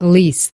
lease.